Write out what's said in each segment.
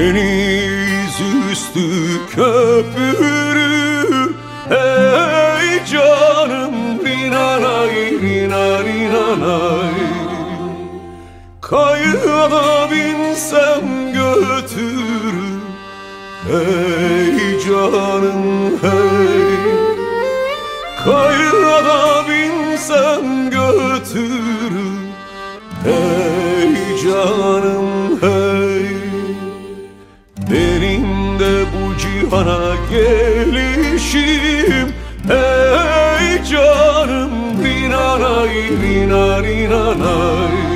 Deniz üstü köpürü Hey canım rinanay rina rinanay Kayığa da binsem götürür Hey canım hey. Kayığa da binsem götürür Benim de bu cihana gelişim. Hey canım rinanay rina rinanay.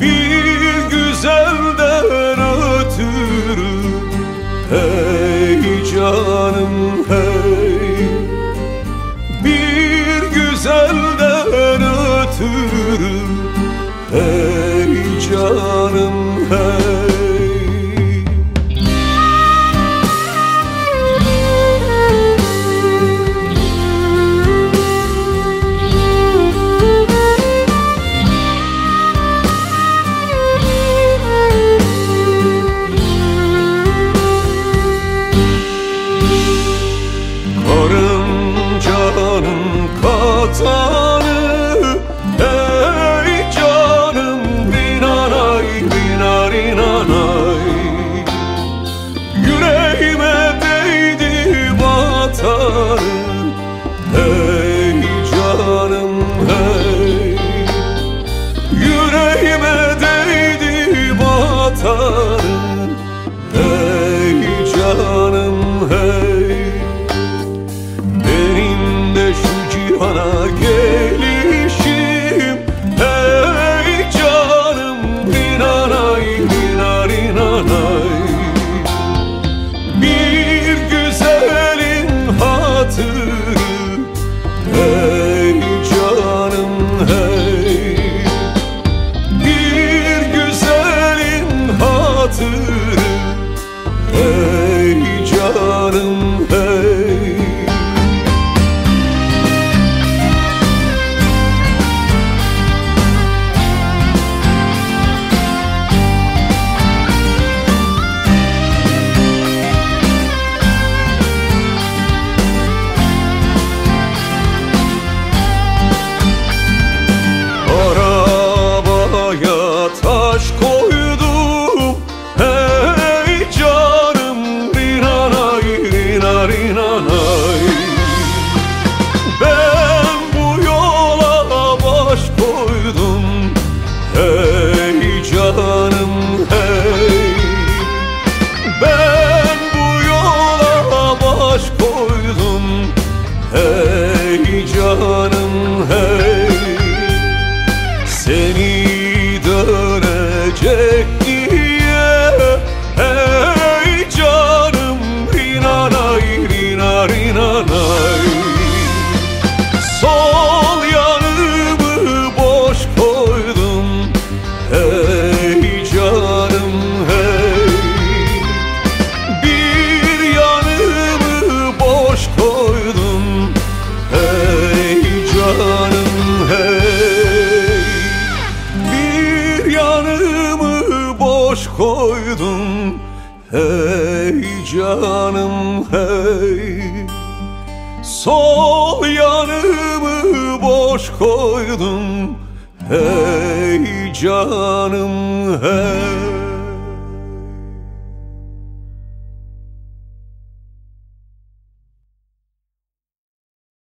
Bir güzelden ötürü Hey canım hey. Bir güzelden ötürü Hey canım 走。Bir yanımı boş koydum Hey canım hey. Sol yanımı boş koydum Hey canım hey